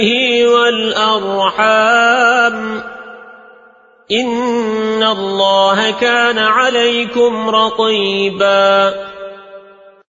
به والأرحام. إن الله كان عليكم رقيباً.